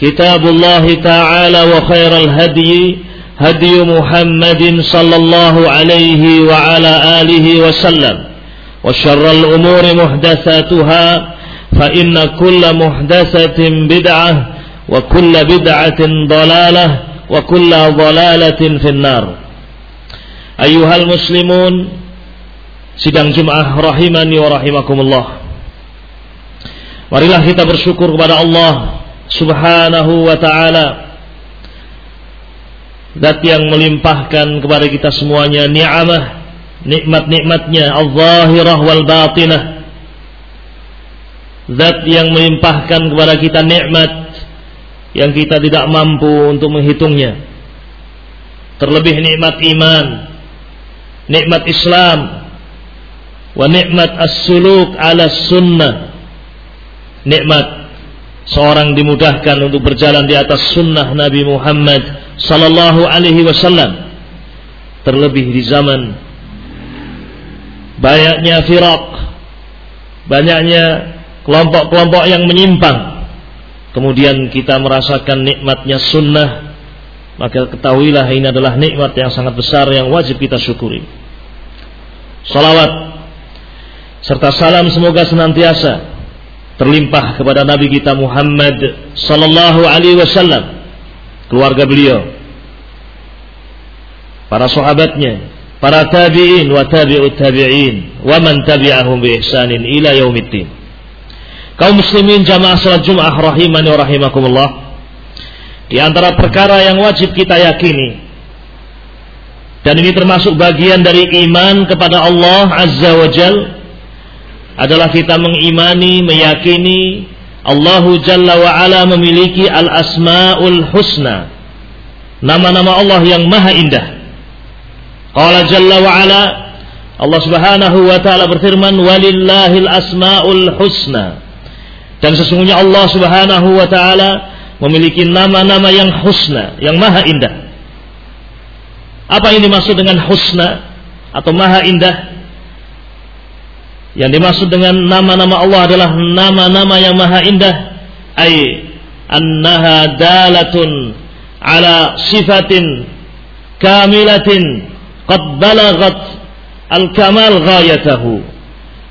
كتاب الله تعالى وخير الهدي هدي محمد صلى الله عليه وعلى آله وسلم وشر الأمور محدثاتها فإن كل محدثة بدعة وكل بدعة ضلالة وكل ضلالة في النار أيها المسلمون sidang Jumat rahimani wa rahimakumullah. Marilah kita bersyukur kepada Allah subhanahu wa ta'ala. Zat yang melimpahkan kepada kita semuanya ni'amah Nikmat-nikmatnya Al-Zahirah wal-Batinah Zat yang melimpahkan kepada kita nikmat Yang kita tidak mampu untuk menghitungnya. Terlebih nikmat iman Nikmat Islam Wa nikmat as-suluk ala sunnah. Nikmat seorang dimudahkan untuk berjalan di atas sunnah Nabi Muhammad sallallahu alaihi wasallam. Terlebih di zaman banyaknya firak banyaknya kelompok-kelompok yang menyimpang. Kemudian kita merasakan nikmatnya sunnah maka ketahuilah ini adalah nikmat yang sangat besar yang wajib kita syukuri. Salawat serta salam semoga senantiasa terlimpah kepada Nabi kita Muhammad sallallahu alaihi wasallam, keluarga beliau, para sahabatnya, para tabi'in wa tabi'ut tabi'in wa man tabi'ahum bi ihsanin ila yaumiddin. Kaum muslimin jamaah salat Jumat rahimani wa rahimakumullah. Di antara perkara yang wajib kita yakini dan ini termasuk bagian dari iman kepada Allah Azza wa Jalla adalah kita mengimani, meyakini Allahu Jalla wa Ala memiliki al-asmaul husna. Nama-nama Allah yang maha indah. Qala Jalla wa Ala Allah Subhanahu wa taala berfirman walillahil asmaul husna. Dan sesungguhnya Allah Subhanahu wa taala memiliki nama-nama yang husna, yang maha indah. Apa ini maksud dengan husna atau maha indah? Yang dimaksud dengan nama-nama Allah adalah nama-nama yang maha indah. Ay annaha dalatun ala sifatin kamilatin qad balagat al-kamal ghayatahu.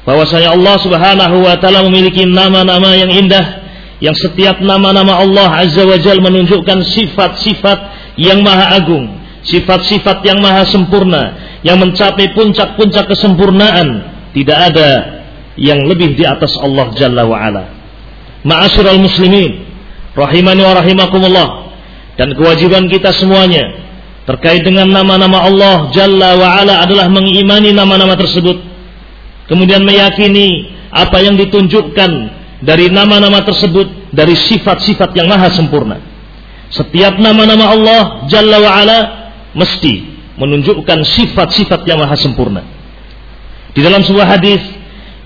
Bahwasanya Allah Subhanahu wa taala memiliki nama-nama yang indah yang setiap nama-nama Allah Azza wa Jal menunjukkan sifat-sifat yang maha agung, sifat-sifat yang maha sempurna, yang mencapai puncak-puncak kesempurnaan tidak ada yang lebih di atas Allah Jalla wa Ala. Ma'asyiral muslimin, rahimani wa rahimakumullah. Dan kewajiban kita semuanya terkait dengan nama-nama Allah Jalla wa Ala adalah mengimani nama-nama tersebut. Kemudian meyakini apa yang ditunjukkan dari nama-nama tersebut dari sifat-sifat yang maha sempurna. Setiap nama-nama Allah Jalla wa Ala mesti menunjukkan sifat-sifat yang maha sempurna. Di dalam sebuah hadis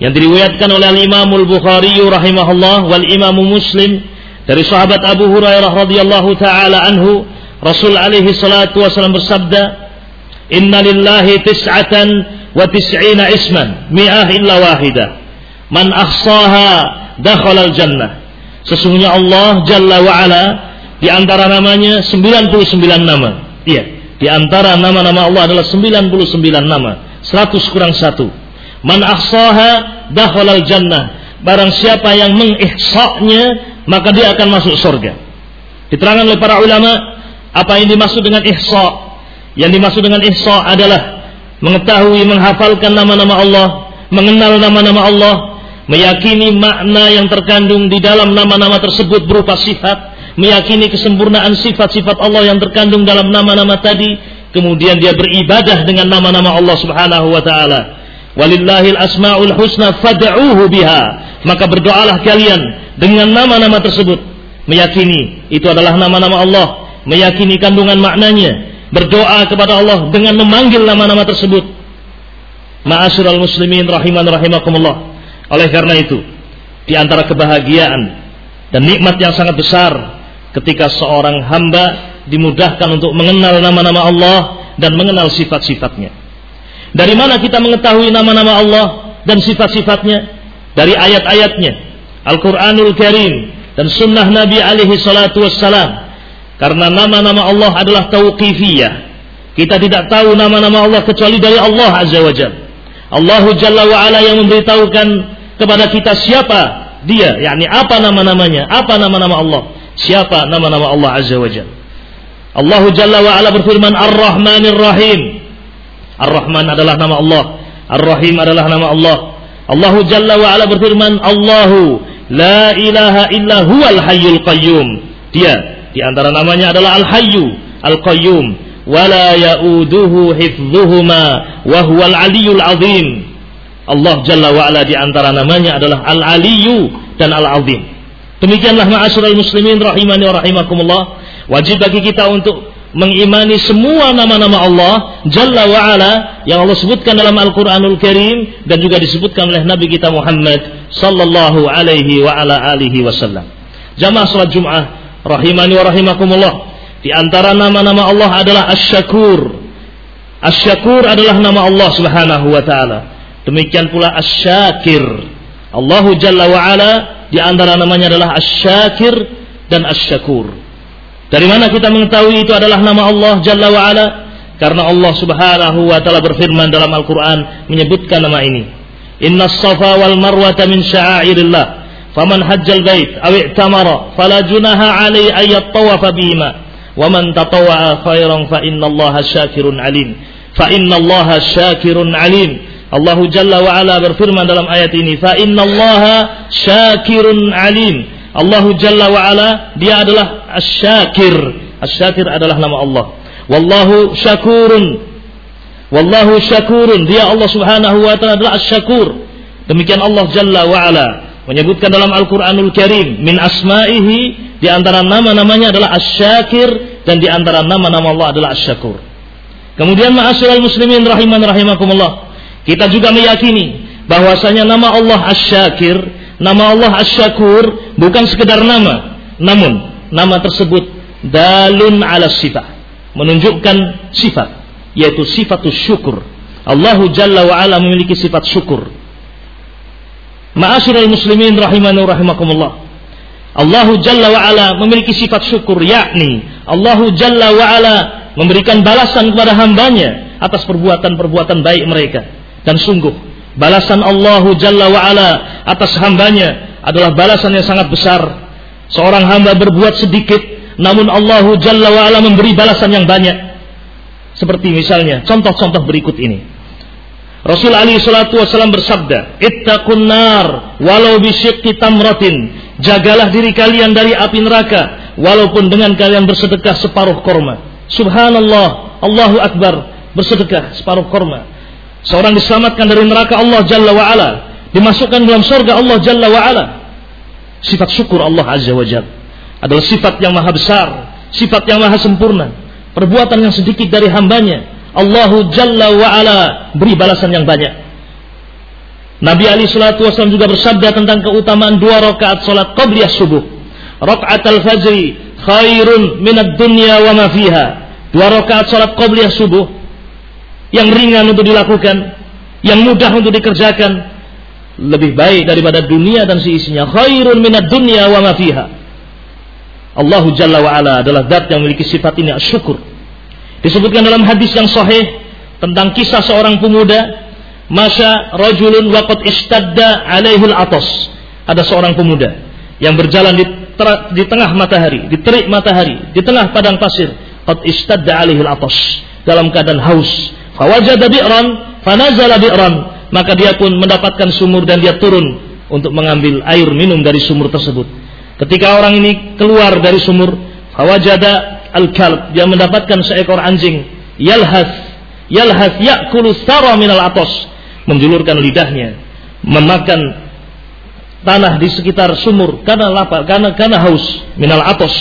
yang diriwayatkan oleh Al-Imam Al-Bukhari rahimahullah wal Imam Muslim dari sahabat Abu Hurairah radhiyallahu taala anhu Rasul alaihi salatu wasallam bersabda, "Inna lillahi tis'atan wa tis'ina isman, mi'ah illa wahidah. Man ahsaha dakhala al-jannah." Sesungguhnya Allah Jalla wa ala di antara namanya 99 nama. Iya, di antara nama-nama Allah adalah 99 nama, 100 kurang satu. Man ahsaha dakhala al-jannah. Barang siapa yang mengihsa'nya, maka dia akan masuk surga. Diterangkan oleh para ulama apa yang dimaksud dengan ihsa. Yang dimaksud dengan ihsa adalah mengetahui, menghafalkan nama-nama Allah, mengenal nama-nama Allah, meyakini makna yang terkandung di dalam nama-nama tersebut berupa sifat, meyakini kesempurnaan sifat-sifat Allah yang terkandung dalam nama-nama tadi, kemudian dia beribadah dengan nama-nama Allah Subhanahu wa taala. Walillahil asmaul husna fad'uuhu biha. Maka berdoalah kalian dengan nama-nama tersebut, meyakini itu adalah nama-nama Allah, meyakini kandungan maknanya, berdoa kepada Allah dengan memanggil nama-nama tersebut. Ma'asyiral muslimin rahiman rahimakumullah. Oleh karena itu, di antara kebahagiaan dan nikmat yang sangat besar ketika seorang hamba dimudahkan untuk mengenal nama-nama Allah dan mengenal sifat-sifatnya. Dari mana kita mengetahui nama-nama Allah dan sifat-sifatnya? Dari ayat-ayatnya, Al-Quranul Karim dan Sunnah Nabi alaihi salatu wassalam. Karena nama-nama Allah adalah tauqifiyah. Kita tidak tahu nama-nama Allah kecuali dari Allah Azza wa Jalla. Allah Jalla wa Ala yang memberitahukan kepada kita siapa dia, yakni apa nama-namanya, apa nama-nama Allah, siapa nama-nama Allah Azza wa Jalla. Allah Jalla wa Ala berfirman Ar-Rahmanir Rahim. Ar-Rahman adalah nama Allah, Ar-Rahim adalah nama Allah. Allah Jalla wa Ala berfirman Allahu la ilaha illa huwal hayyul qayyum. Dia di antara namanya adalah Al-Hayyu, Al-Qayyum, wala yauduhu hifdhuhuma wa huwal aliyul azim. Allah Jalla wa'ala di antara namanya adalah Al-Aliyu dan Al-Azim. Demikianlah ma'asyiral muslimin rahimani wa rahimakumullah. Wajib bagi kita untuk mengimani semua nama-nama Allah Jalla wa'ala yang Allah sebutkan dalam Al-Quranul Karim dan juga disebutkan oleh Nabi kita Muhammad sallallahu alaihi wa ala alihi wasallam. Jamaah salat Jum'ah rahimani wa rahimakumullah. Di antara nama-nama Allah adalah Asy-Syakur. Asy-Syakur adalah nama Allah Subhanahu wa taala. Demikian pula Asy-Syakir. Allahu Jalla wa Ala di antara namanya adalah Asy-Syakir dan Asy-Syakur. Dari mana kita mengetahui itu adalah nama Allah Jalla wa Ala? Karena Allah Subhanahu wa taala berfirman dalam Al-Qur'an menyebutkan nama ini. Inna safa wal marwata min sya'airillah. Faman hajjal bait aw i'tamara fala junaha alaihi ay yattawafa bihima. Wa man tatawwa'a khairan fa innallaha syakirun alim. Fa innallaha syakirun alim. Allah Jalla wa Ala berfirman dalam ayat ini, "Fa innallaha syakirun alim." Allah Jalla wa Ala dia adalah Asy-Syakir. Asy-Syakir adalah nama Allah. Wallahu syakurun. Wallahu syakurun. Dia Allah Subhanahu wa taala adalah Asy-Syakur. Demikian Allah Jalla wa Ala menyebutkan dalam Al-Qur'anul Karim min asma'ihi di antara nama-namanya adalah Asy-Syakir dan di antara nama-nama Allah adalah Asy-Syakur. Kemudian ma'asyiral muslimin rahiman rahimakumullah. Kita juga meyakini bahwasanya nama Allah Asy-Syakir, nama Allah Asy-Syakur bukan sekedar nama, namun nama tersebut dalun ala sifat, menunjukkan sifat, yaitu sifatus syukur. Allah Jalla wa ala memiliki sifat syukur. Ma'asyiral muslimin rahimani rahimakumullah. Allah Jalla wa ala memiliki sifat syukur yakni Allah Jalla wa ala memberikan balasan kepada hambanya atas perbuatan-perbuatan baik mereka dan sungguh balasan Allahu Jalla wa ala atas hambanya adalah balasan yang sangat besar. Seorang hamba berbuat sedikit, namun Allahu Jalla wa ala memberi balasan yang banyak. Seperti misalnya, contoh-contoh berikut ini. Rasul Ali Shallallahu Wasallam bersabda, "Ittaqun nar walau bisyiqqi tamratin." Jagalah diri kalian dari api neraka walaupun dengan kalian bersedekah separuh korma. Subhanallah, Allahu Akbar, bersedekah separuh korma. Seorang diselamatkan dari neraka Allah Jalla wa Ala. Dimasukkan dalam surga Allah Jalla wa Ala. Sifat syukur Allah Azza wa Jalla. Adalah sifat yang maha besar. Sifat yang maha sempurna. Perbuatan yang sedikit dari hambanya. Allahu Jalla wa Ala beri balasan yang banyak. Nabi Ali Shallallahu Wasallam juga bersabda tentang keutamaan dua rakaat solat qabliyah subuh. Rakaat al-fajri khairun minad dunya wa ma fiha. Dua rakaat salat qabliyah subuh yang ringan untuk dilakukan, yang mudah untuk dikerjakan, lebih baik daripada dunia dan seisinya. Khairun minad dunya wa ma fiha. Allah Jalla wa ala adalah zat yang memiliki sifat ini syukur. Disebutkan dalam hadis yang sahih tentang kisah seorang pemuda Masya rajulun waqad istadda alaihil atas. Ada seorang pemuda yang berjalan di, di tengah matahari, di terik matahari, di tengah padang pasir. Qad istadda alaihil atas. Dalam keadaan haus. Fawajada bi'ran, fanazala bi'ran. Maka dia pun mendapatkan sumur dan dia turun untuk mengambil air minum dari sumur tersebut. Ketika orang ini keluar dari sumur, fawajada al-kalb, dia mendapatkan seekor anjing yalhas yalhas yakulu sara minal atas menjulurkan lidahnya, memakan tanah di sekitar sumur karena lapar, karena karena haus minal atos.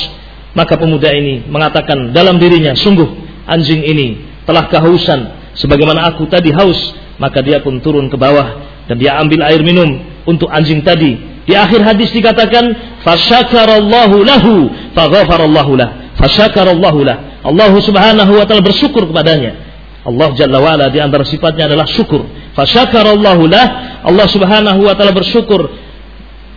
Maka pemuda ini mengatakan dalam dirinya, sungguh anjing ini telah kehausan sebagaimana aku tadi haus, maka dia pun turun ke bawah dan dia ambil air minum untuk anjing tadi. Di akhir hadis dikatakan, fasyakarallahu lahu, faghafarallahu lah. Fasyakarallahu lah. Allah Subhanahu wa taala bersyukur kepadanya. Allah Jalla wa'ala di antara sifatnya adalah syukur. Fasyakarallahu lah. Allah Subhanahu wa taala bersyukur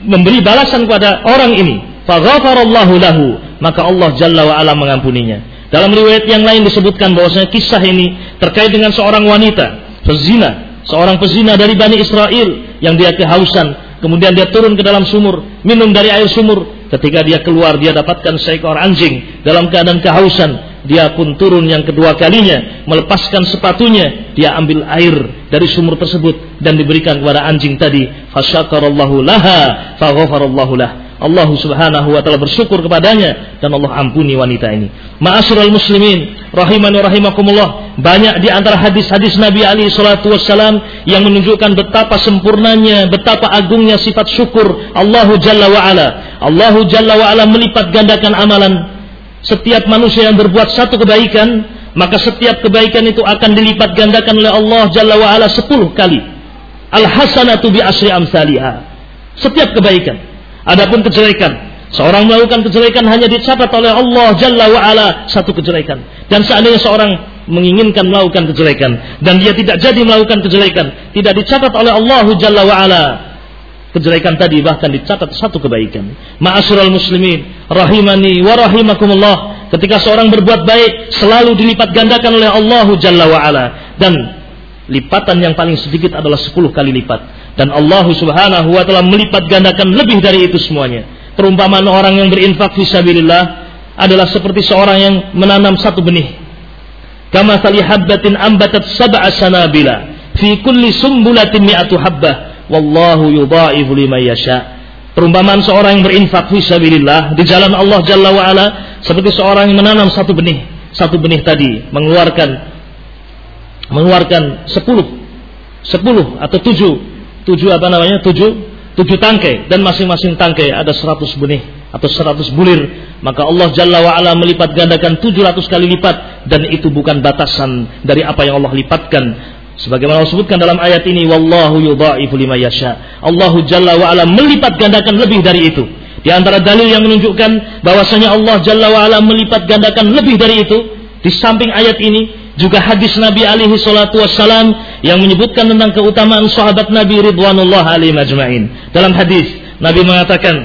memberi balasan kepada orang ini. Faghafarallahu lahu. Maka Allah Jalla wa'ala mengampuninya. Dalam riwayat yang lain disebutkan bahwasanya kisah ini terkait dengan seorang wanita pezina, seorang pezina dari Bani Israel yang dia kehausan, kemudian dia turun ke dalam sumur, minum dari air sumur. Ketika dia keluar, dia dapatkan seekor anjing dalam keadaan kehausan. Dia pun turun yang kedua kalinya melepaskan sepatunya. Dia ambil air dari sumur tersebut dan diberikan kepada anjing tadi. Fasyakarallahu laha faghafarallahu lah. Allah subhanahu wa ta'ala bersyukur kepadanya dan Allah ampuni wanita ini. Ma'asyiral muslimin rahimani rahimakumullah banyak di antara hadis-hadis Nabi Ali salatu wassalam yang menunjukkan betapa sempurnanya betapa agungnya sifat syukur Allah jalla wa ala Allah jalla wa ala melipat gandakan amalan setiap manusia yang berbuat satu kebaikan, maka setiap kebaikan itu akan dilipat gandakan oleh Allah Jalla wa ala sepuluh kali. Al-hasanatu bi asri amsalihah. Setiap kebaikan. Adapun kejelekan, seorang melakukan kejelekan hanya dicatat oleh Allah Jalla wa ala satu kejelekan. Dan seandainya seorang menginginkan melakukan kejelekan dan dia tidak jadi melakukan kejelekan, tidak dicatat oleh Allah Jalla wa ala kejelekan tadi bahkan dicatat satu kebaikan. Ma'asyiral muslimin, rahimani wa rahimakumullah. Ketika seorang berbuat baik selalu dilipat gandakan oleh Allah Jalla wa ala dan lipatan yang paling sedikit adalah 10 kali lipat dan Allah Subhanahu wa taala melipat gandakan lebih dari itu semuanya. Perumpamaan orang yang berinfak fi sabilillah adalah seperti seorang yang menanam satu benih. Kama tali habbatin ambatat sab'a sanabila. Fi kulli sumbulatin mi'atu habbah. Wallahu yudha'ifu liman yasha. Perumpamaan seorang yang berinfak fi sabilillah di jalan Allah Jalla wa ala seperti seorang yang menanam satu benih. Satu benih tadi mengeluarkan mengeluarkan sepuluh sepuluh atau tujuh tujuh apa namanya? Tujuh tujuh tangkai. Dan masing-masing tangkai ada seratus benih atau seratus bulir. Maka Allah Jalla wa melipat gandakan tujuh ratus kali lipat dan itu bukan batasan dari apa yang Allah lipatkan Sebagaimana Allah sebutkan dalam ayat ini, wallahu yudha'ifu lima yasha. Allahu Jalla wa ala melipat gandakan lebih dari itu. Di antara dalil yang menunjukkan bahwasanya Allah Jalla wa ala melipat gandakan lebih dari itu, di samping ayat ini juga hadis Nabi alaihi salatu wassalam yang menyebutkan tentang keutamaan sahabat Nabi ridwanullah alaihi majma'in. Dalam hadis Nabi mengatakan,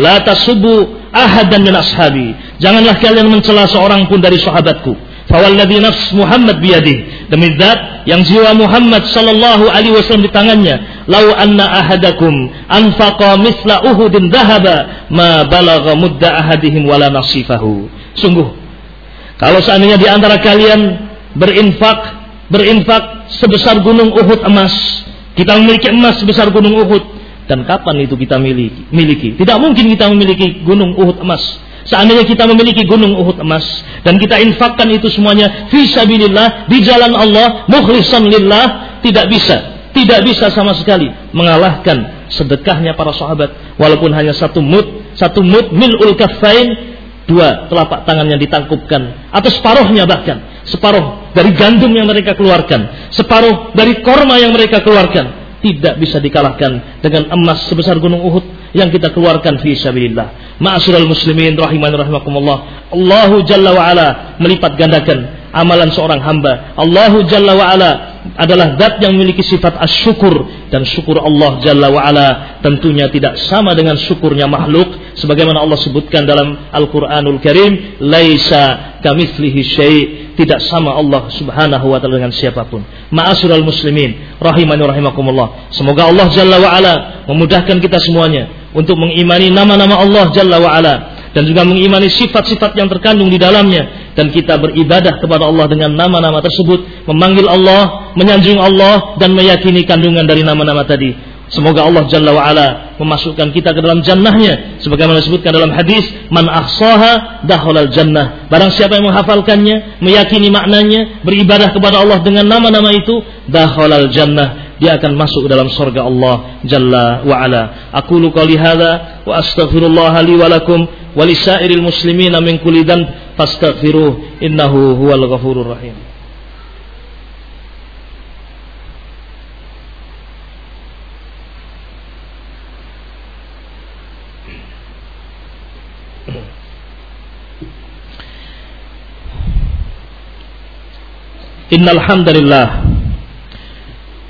"La tasubbu ahadan min ashabi." Janganlah kalian mencela seorang pun dari sahabatku. Fawalladhi nafs Muhammad biyadih. Demi zat yang jiwa Muhammad sallallahu alaihi wasallam di tangannya. Lau anna ahadakum anfaqa misla uhudin dhahaba ma balagha mudda ahadihim wala nasifahu. Sungguh kalau seandainya di antara kalian berinfak berinfak sebesar gunung Uhud emas, kita memiliki emas sebesar gunung Uhud dan kapan itu kita miliki? miliki? Tidak mungkin kita memiliki gunung Uhud emas Seandainya kita memiliki gunung Uhud emas dan kita infakkan itu semuanya fi sabilillah di jalan Allah mukhlishan lillah tidak bisa tidak bisa sama sekali mengalahkan sedekahnya para sahabat. Walaupun hanya satu mud satu mud milul kaffain dua telapak tangannya ditangkupkan atau separuhnya bahkan separuh dari gandum yang mereka keluarkan separuh dari korma yang mereka keluarkan tidak bisa dikalahkan dengan emas sebesar gunung Uhud yang kita keluarkan fi sabilillah Ma'asyiral muslimin rahiman rahimakumullah. Allahu Jalla wa ala melipat gandakan amalan seorang hamba. Allahu Jalla wa ala adalah zat yang memiliki sifat asyukur dan syukur Allah Jalla wa ala tentunya tidak sama dengan syukurnya makhluk sebagaimana Allah sebutkan dalam Al-Qur'anul Karim, laisa kamitslihi syai' tidak sama Allah Subhanahu wa taala dengan siapa pun. Ma'asyiral muslimin rahimani rahimakumullah. Semoga Allah Jalla wa ala memudahkan kita semuanya untuk mengimani nama-nama Allah Jalla wa ala dan juga mengimani sifat-sifat yang terkandung di dalamnya dan kita beribadah kepada Allah dengan nama-nama tersebut, memanggil Allah, menyanjung Allah dan meyakini kandungan dari nama-nama tadi. Semoga Allah Jalla wa ala memasukkan kita ke dalam jannahnya sebagaimana disebutkan dalam hadis man ahsaha dakhalal jannah. Barang siapa yang menghafalkannya, meyakini maknanya, beribadah kepada Allah dengan nama-nama itu, dakhalal jannah dia akan masuk dalam surga Allah Jalla wa Ala. Aku qali hadza wa astaghfirullah li wa lakum wa lisairil muslimina min kulli dhanb fastaghfiruh innahu huwal ghafurur rahim. Innal hamdalillah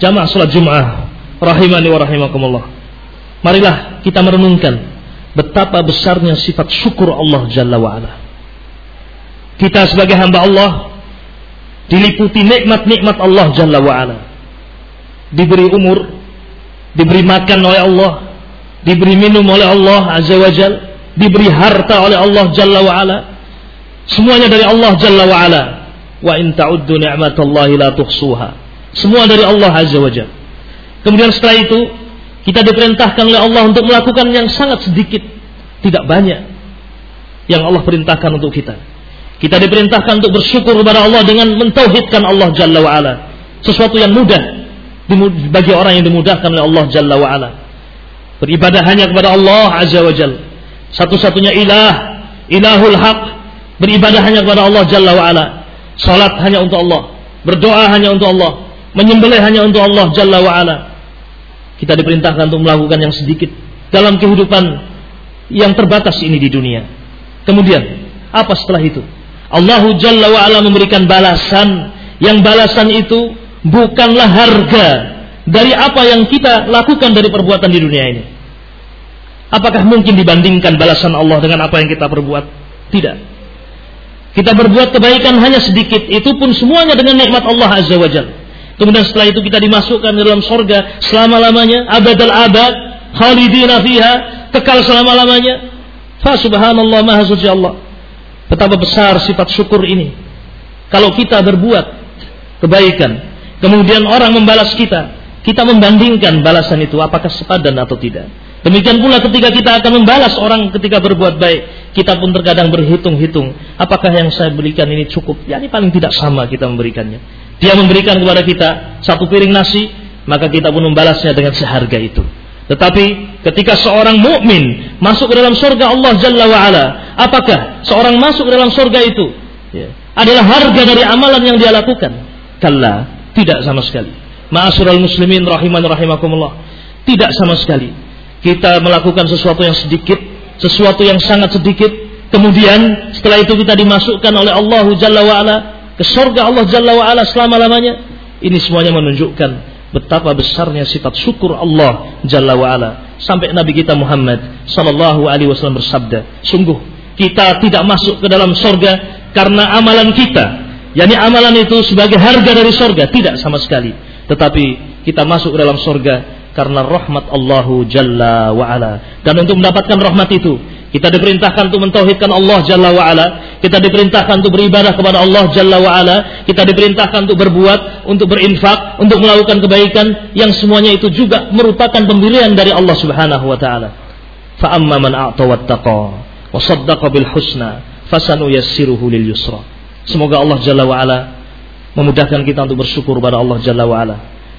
Jamaah salat Jumat rahimani wa rahimakumullah. Marilah kita merenungkan betapa besarnya sifat syukur Allah Jalla wa ala. Kita sebagai hamba Allah diliputi nikmat-nikmat Allah Jalla wa ala. Diberi umur, diberi makan oleh Allah, diberi minum oleh Allah Azza wa Jal, diberi harta oleh Allah Jalla wa ala. Semuanya dari Allah Jalla wa ala wa in ta'uddu ni'matallahi la tuhsuha. Semua dari Allah Azza wa Jalla. Kemudian setelah itu kita diperintahkan oleh Allah untuk melakukan yang sangat sedikit, tidak banyak yang Allah perintahkan untuk kita. Kita diperintahkan untuk bersyukur kepada Allah dengan mentauhidkan Allah Jalla wa ala. Sesuatu yang mudah bagi orang yang dimudahkan oleh Allah Jalla wa ala. Beribadah hanya kepada Allah Azza wa Jalla. Satu-satunya ilah, ilahul haq. Beribadah hanya kepada Allah Jalla wa ala. Salat hanya untuk Allah, berdoa hanya untuk Allah, menyembelih hanya untuk Allah Jalla wa ala. Kita diperintahkan untuk melakukan yang sedikit dalam kehidupan yang terbatas ini di dunia. Kemudian, apa setelah itu? Allah Jalla wa ala memberikan balasan yang balasan itu bukanlah harga dari apa yang kita lakukan dari perbuatan di dunia ini. Apakah mungkin dibandingkan balasan Allah dengan apa yang kita perbuat? Tidak. Kita berbuat kebaikan hanya sedikit, itu pun semuanya dengan nikmat Allah Azza wa Jalla. Kemudian setelah itu kita dimasukkan dalam sorga selama-lamanya, abad, khalidina fiha, kekal selama-lamanya. Fa subhanallah maha suci Allah. Betapa besar sifat syukur ini. Kalau kita berbuat kebaikan, kemudian orang membalas kita, kita membandingkan balasan itu apakah sepadan atau tidak. Demikian pula ketika kita akan membalas orang ketika berbuat baik, kita pun terkadang berhitung-hitung, apakah yang saya berikan ini cukup? Ya ini paling tidak sama kita memberikannya. Dia memberikan kepada kita satu piring nasi, maka kita pun membalasnya dengan seharga itu. Tetapi ketika seorang mukmin masuk ke dalam surga Allah Jalla wa ala, apakah seorang masuk ke dalam surga itu ya, adalah harga dari amalan yang dia lakukan? Kalla, tidak sama sekali. Ma'asyiral muslimin rahiman rahimakumullah. Tidak sama sekali kita melakukan sesuatu yang sedikit, sesuatu yang sangat sedikit, kemudian setelah itu kita dimasukkan oleh Allah Jalla wa ala ke surga Allah Jalla wa ala selama-lamanya. Ini semuanya menunjukkan betapa besarnya sifat syukur Allah Jalla wa ala. Sampai Nabi kita Muhammad sallallahu alaihi wasallam bersabda, sungguh kita tidak masuk ke dalam surga karena amalan kita. yakni amalan itu sebagai harga dari surga, tidak sama sekali. Tetapi kita masuk ke dalam surga karena rahmat Allahu Jalla wa ala. Dan untuk mendapatkan rahmat itu, kita diperintahkan untuk mentauhidkan Allah Jalla wa ala, kita diperintahkan untuk beribadah kepada Allah Jalla wa ala, kita diperintahkan untuk berbuat, untuk berinfak, untuk melakukan kebaikan yang semuanya itu juga merupakan pemberian dari Allah Subhanahu wa taala. Fa amma man a'ta wa saddaqa bil husna fasanuyassiruhu lil yusra. Semoga Allah Jalla wa ala memudahkan kita untuk bersyukur pada Allah Jalla wa ala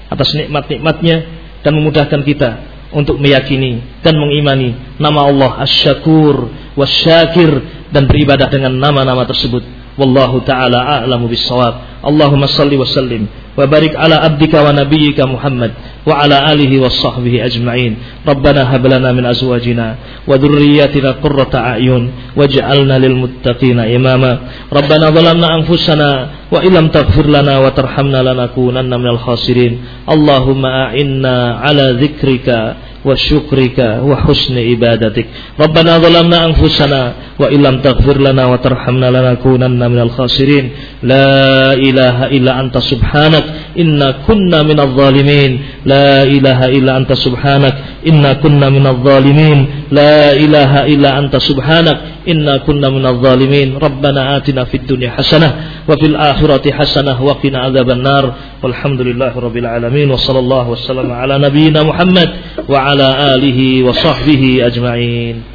atas nikmat-nikmatnya dan memudahkan kita untuk meyakini dan mengimani nama Allah Asy-Syakur Wasyakir dan beribadah dengan nama-nama tersebut. Wallahu taala a'lamu bis-shawab. Allahumma salli wa sallim wa barik ala abdika wa nabiyyika Muhammad wa ala alihi wa sahbihi ajma'in. Rabbana hab lana min azwajina wa dhurriyyatina qurrata a'yun waj'alna lil muttaqina imama. Rabbana zalamna anfusana wa illam taghfir lana wa tarhamna lanakunanna minal khasirin. Allahumma a'inna ala dzikrika وشكرك وحسن عبادتك. ربنا ظلمنا أنفسنا وإن لم تغفر لنا وترحمنا لنكونن من الخاسرين. لا إله إلا أنت سبحانك. إنا كنا من الظالمين. لا إله إلا أنت سبحانك. إنا كنا من الظالمين. لا إله إلا أنت سبحانك. إنا كنا من الظالمين. ربنا آتنا في الدنيا حسنة وفي الآخرة حسنة وقنا عذاب النار. والحمد لله رب العالمين وصلى الله وسلم على نبينا محمد وعلى آله وصحبه أجمعين.